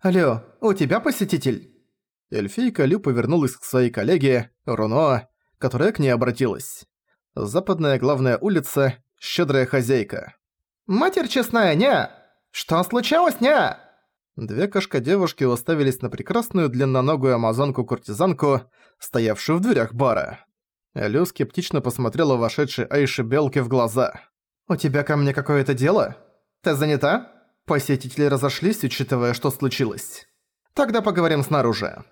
«Алло, у тебя посетитель?» Эльфийка Лю повернулась к своей коллеге, Руно, которая к ней обратилась. Западная главная улица, щедрая хозяйка. «Матерь честная, не! Что случилось, не?» Две кошка-девушки уставились на прекрасную длинноногую амазонку-куртизанку, стоявшую в дверях бара. Лю скептично посмотрела вошедшей Айши Белке в глаза. «У тебя ко мне какое-то дело? Ты занята?» Посетители разошлись, учитывая, что случилось. «Тогда поговорим снаружи».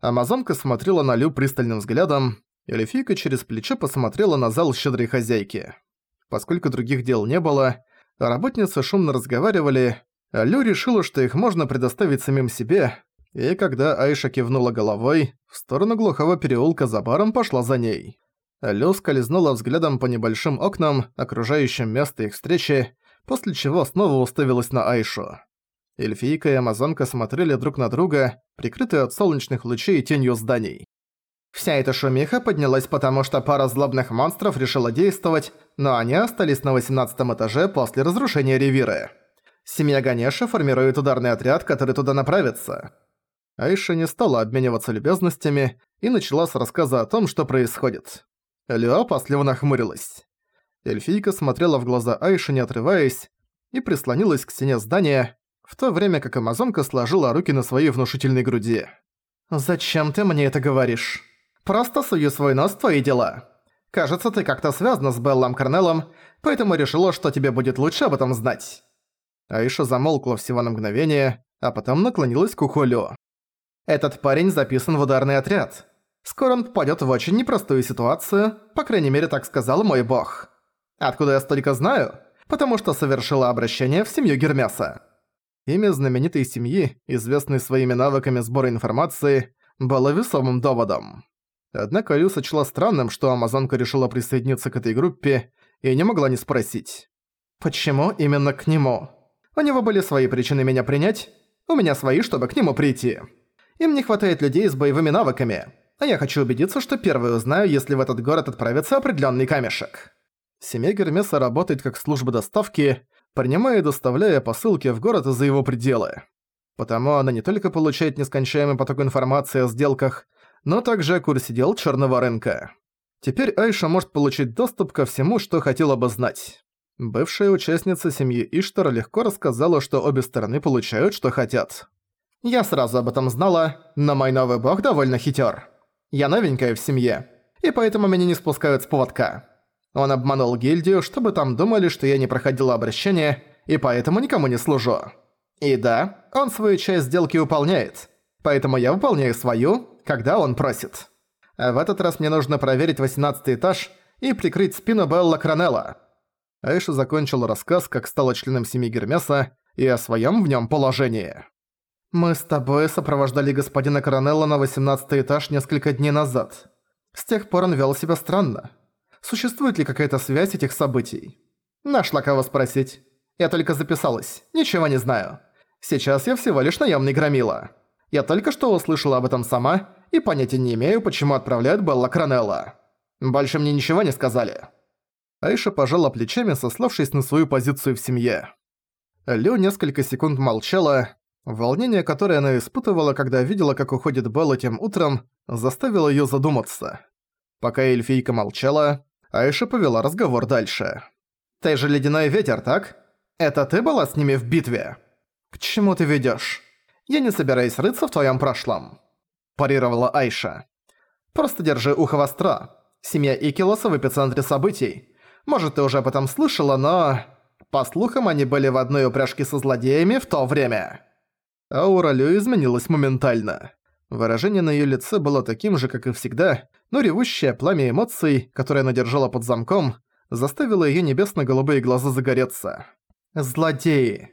Амазонка смотрела на Лю пристальным взглядом, и Эльфийка через плечо посмотрела на зал щедрой хозяйки. Поскольку других дел не было, работницы шумно разговаривали, а Лю решила, что их можно предоставить самим себе, и когда Айша кивнула головой, в сторону глухого переулка за баром пошла за ней. Лю скользнула взглядом по небольшим окнам, окружающим место их встречи, после чего снова уставилась на Айшу. Эльфийка и Амазонка смотрели друг на друга, прикрытые от солнечных лучей тенью зданий. Вся эта шумиха поднялась потому, что пара злобных монстров решила действовать, но они остались на 18 этаже после разрушения Ревиры. Семья Ганеша формирует ударный отряд, который туда направится. Айша не стала обмениваться любезностями и начала с рассказа о том, что происходит. Лео опасливо нахмурилась. Эльфийка смотрела в глаза Айши, не отрываясь, и прислонилась к стене здания, в то время как Амазонка сложила руки на своей внушительной груди. «Зачем ты мне это говоришь? Просто сую свой нос твои дела. Кажется, ты как-то связана с Беллом Корнеллом, поэтому решила, что тебе будет лучше об этом знать». Аиша замолкла всего на мгновение, а потом наклонилась к уху Лё. «Этот парень записан в ударный отряд. Скоро он попадёт в очень непростую ситуацию, по крайней мере, так сказал мой бог. Откуда я столько знаю? Потому что совершила обращение в семью Гермеса. Имя знаменитой семьи, известной своими навыками сбора информации, было весомым доводом. Однако Лю сочла странным, что Амазонка решила присоединиться к этой группе и не могла не спросить. «Почему именно к нему? У него были свои причины меня принять, у меня свои, чтобы к нему прийти. Им не хватает людей с боевыми навыками, а я хочу убедиться, что первый узнаю, если в этот город отправится определенный камешек». Семья Гермеса работает как служба доставки, принимая и доставляя посылки в город и за его пределы. Потому она не только получает нескончаемый поток информации о сделках, но также о курсе дел черного рынка. Теперь Айша может получить доступ ко всему, что хотела бы знать. Бывшая участница семьи Иштар легко рассказала, что обе стороны получают, что хотят. «Я сразу об этом знала, но мой новый бог довольно хитер. Я новенькая в семье, и поэтому меня не спускают с поводка. Он обманул гильдию, чтобы там думали, что я не проходила обращение, и поэтому никому не служу. И да, он свою часть сделки выполняет, поэтому я выполняю свою, когда он просит. А в этот раз мне нужно проверить 18 этаж и прикрыть спину Белла Кранелла. Айша закончила рассказ, как стала членом семьи Гермеса и о своем в нем положении. «Мы с тобой сопровождали господина Коронелла на 18 этаж несколько дней назад. С тех пор он вел себя странно. Существует ли какая-то связь этих событий? Нашла кого спросить. Я только записалась, ничего не знаю. Сейчас я всего лишь наемный громила. Я только что услышала об этом сама и понятия не имею, почему отправляют Белла Кранелла. Больше мне ничего не сказали». Айша пожала плечами, сославшись на свою позицию в семье. Лю несколько секунд молчала. Волнение, которое она испытывала, когда видела, как уходит Белла тем утром, заставило её задуматься. Пока эльфийка молчала, Айша повела разговор дальше. «Ты же ледяной ветер, так? Это ты была с ними в битве? К чему ты ведёшь? Я не собираюсь рыться в твоём прошлом», – парировала Айша. «Просто держи ухо востро. Семья Икилоса в эпицентре событий. Может, ты уже об этом слышала, но... По слухам, они были в одной упряжке со злодеями в то время». Аура Лю изменилась моментально. Выражение на её лице было таким же, как и всегда, но ревущее пламя эмоций, которое она держала под замком, заставило её небесно-голубые глаза загореться. «Злодеи!»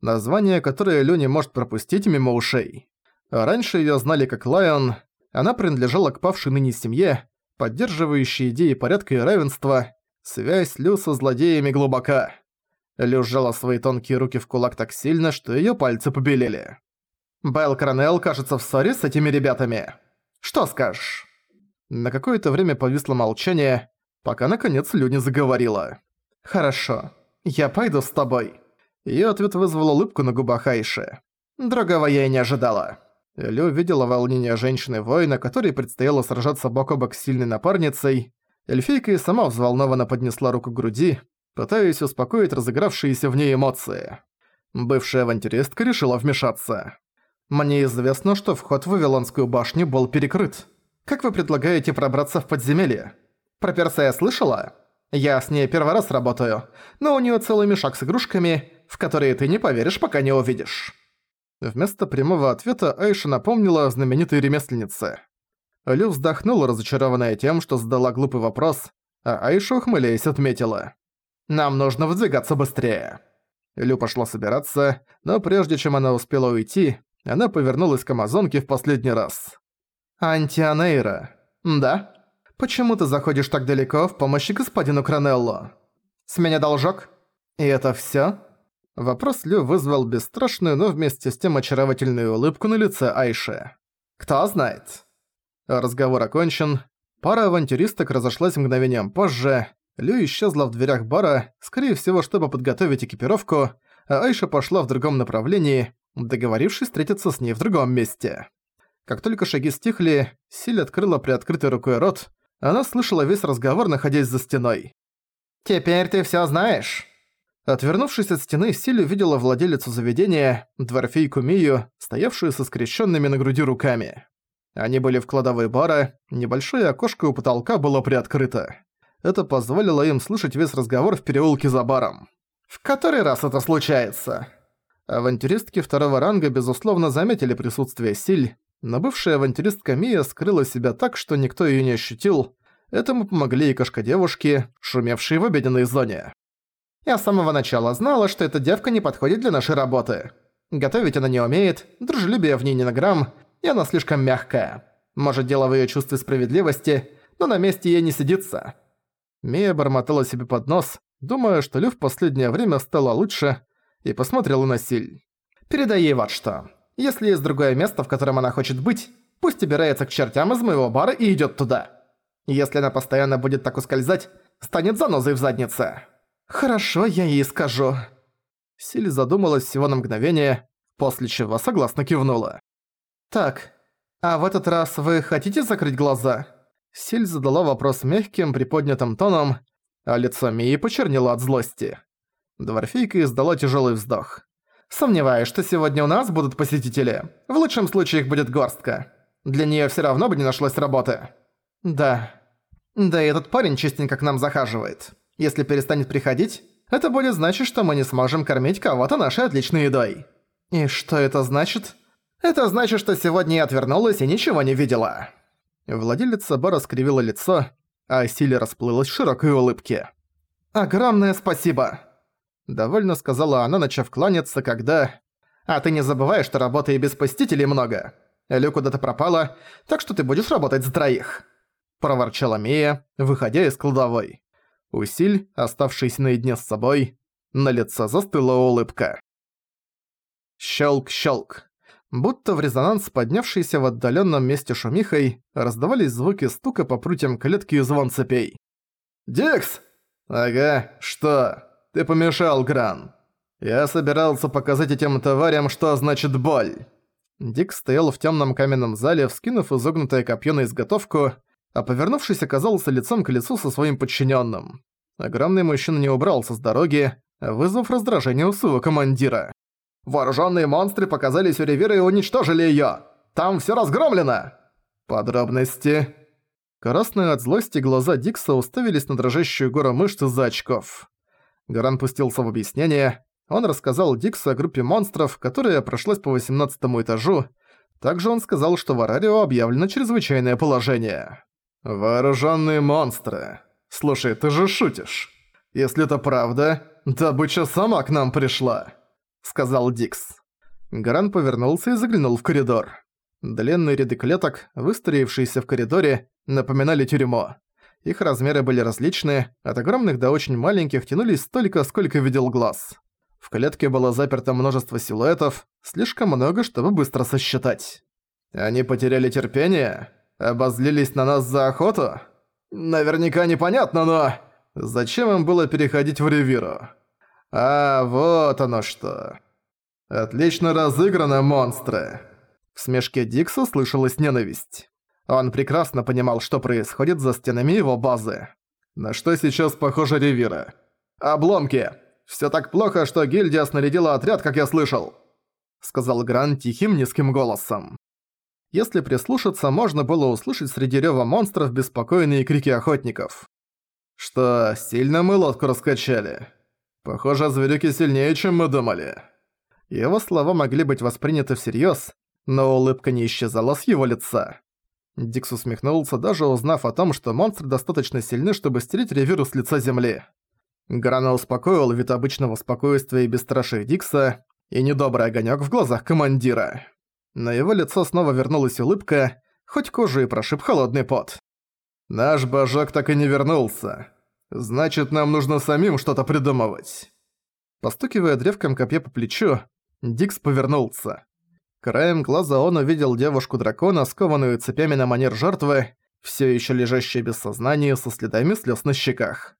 Название, которое Лю не может пропустить мимо ушей. Раньше её знали как Лайон, она принадлежала к павшей ныне семье, поддерживающей идеи порядка и равенства, связь Лю со злодеями глубока. Лю сжала свои тонкие руки в кулак так сильно, что её пальцы побелели. «Белл Кронелл, кажется, в ссоре с этими ребятами. Что скажешь?» На какое-то время повисло молчание, пока наконец Лю не заговорила. «Хорошо, я пойду с тобой». Её ответ вызвал улыбку на губах Айши. Другого я и не ожидала. Лю видела волнение женщины-воина, которой предстояло сражаться бок о бок с сильной напарницей. Эльфийка и сама взволнованно поднесла руку к груди, пытаясь успокоить разыгравшиеся в ней эмоции. Бывшая авантюристка решила вмешаться. «Мне известно, что вход в Вавилонскую башню был перекрыт. Как вы предлагаете пробраться в подземелье? Про Перса я слышала? Я с ней первый раз работаю, но у неё целый мешок с игрушками, в которые ты не поверишь, пока не увидишь». Вместо прямого ответа Айша напомнила о знаменитой ремесленнице. Лю вздохнула, разочарованная тем, что задала глупый вопрос, а Айша, ухмыляясь, отметила. «Нам нужно выдвигаться быстрее». Лю пошла собираться, но прежде чем она успела уйти, она повернулась к Амазонке в последний раз. «Антианейра. Да? Почему ты заходишь так далеко в помощи господину Кранелло? С меня должок? И это всё?» Вопрос Лю вызвал бесстрашную, но вместе с тем очаровательную улыбку на лице Айши. «Кто знает?» Разговор окончен. Пара авантюристок разошлась мгновением позже. Лю исчезла в дверях бара, скорее всего, чтобы подготовить экипировку, а Айша пошла в другом направлении, договорившись встретиться с ней в другом месте. Как только шаги стихли, Силь открыла приоткрытой рукой рот, она слышала весь разговор, находясь за стеной. «Теперь ты всё знаешь?» Отвернувшись от стены, Силь увидела владелицу заведения, дворфейку Мию, стоявшую со скрещенными на груди руками. Они были в кладовой бара, небольшое окошко у потолка было приоткрыто. Это позволило им слышать весь разговор в переулке за баром. «В который раз это случается?» Авантюристки второго ранга, безусловно, заметили присутствие Силь, но бывшая авантюристка Мия скрыла себя так, что никто её не ощутил. Этому помогли и кошка-девушки, шумевшие в обеденной зоне. Я с самого начала знала, что эта девка не подходит для нашей работы. Готовить она не умеет, дружелюбие в ней не на грамм, и она слишком мягкая. Может, дело в её чувстве справедливости, но на месте ей не сидится. Мия бормотала себе под нос, думая, что Лю в последнее время стала лучше, и посмотрела на Силь. «Передай ей вот что. Если есть другое место, в котором она хочет быть, пусть убирается к чертям из моего бара и идёт туда. Если она постоянно будет так ускользать, станет занозой в заднице». «Хорошо, я ей скажу». Силь задумалась всего на мгновение, после чего согласно кивнула. «Так, а в этот раз вы хотите закрыть глаза?» Силь задала вопрос мягким, приподнятым тоном, а лицо Мии почернело от злости. Дворфейка издала тяжелый вздох. «Сомневаюсь, что сегодня у нас будут посетители. В лучшем случае их будет горстка. Для нее все равно бы не нашлось работы». «Да. Да и этот парень частенько к нам захаживает. Если перестанет приходить, это будет значить, что мы не сможем кормить кого-то нашей отличной едой. И что это значит? Это значит, что сегодня я отвернулась и ничего не видела. Владелица бара скривила лицо, а Силли расплылась в широкой улыбке. «Огромное спасибо!» Довольно сказала она, начав кланяться, когда... «А ты не забывай, что работы и без посетителей много. Лю куда-то пропала, так что ты будешь работать за троих!» Проворчала Мия, выходя из кладовой. Усиль, оставшийся наедине с собой, на лице застыла улыбка. Щелк-щелк. Будто в резонанс, поднявшийся в отдаленном месте шумихой, раздавались звуки стука по прутьям клетки и звон цепей. «Дикс!» «Ага, что? Ты помешал, Гран. Я собирался показать этим тварям, что значит боль». Дик стоял в темном каменном зале, вскинув изогнутое копье на изготовку, а повернувшись оказался лицом к лицу со своим подчиненным. Огромный мужчина не убрался с дороги, вызвав раздражение у своего командира. «Вооруженные монстры показались у Ривера и уничтожили ее! Там все разгромлено!» Подробности. Красные от злости глаза Дикса уставились на дрожащую гору мышц из-за очков. Гаран пустился в объяснение. Он рассказал Диксу о группе монстров, которая прошлась по 18 этажу. Также он сказал, что в Арарио объявлено чрезвычайное положение. «Вооруженные монстры. Слушай, ты же шутишь. Если это правда, добыча сама к нам пришла», — сказал Дикс. Гаран повернулся и заглянул в коридор. Длинные ряды клеток, выстроившиеся в коридоре, напоминали тюрьму. Их размеры были различные, от огромных до очень маленьких тянулись столько, сколько видел глаз. В клетке было заперто множество силуэтов, слишком много, чтобы быстро сосчитать. Они потеряли терпение? Обозлились на нас за охоту? Наверняка непонятно, но... Зачем им было переходить в Ревиру? А, вот оно что. «Отлично разыграно, монстры!» В смешке Дикса слышалась ненависть. Он прекрасно понимал, что происходит за стенами его базы. На что сейчас похоже Ревира? «Обломки! Всё так плохо, что гильдия снарядила отряд, как я слышал!» Сказал Гран тихим низким голосом. Если прислушаться, можно было услышать среди рёва монстров беспокойные крики охотников. Что, сильно мы лодку раскачали? Похоже, зверюки сильнее, чем мы думали. Его слова могли быть восприняты всерьёз, но улыбка не исчезала с его лица. Дикс усмехнулся, даже узнав о том, что монстры достаточно сильны, чтобы стереть ревиру с лица земли. Грана успокоил вид обычного спокойствия и бесстрашия Дикса и недобрый огонёк в глазах командира. На его лицо снова вернулась улыбка, хоть кожу и прошиб холодный пот. «Наш божок так и не вернулся. Значит, нам нужно самим что-то придумывать». Постукивая древком копья по плечу, Дикс повернулся. Краем глаза он увидел девушку-дракона, скованную цепями на манер жертвы, все еще лежащую без сознания со следами слез на щеках.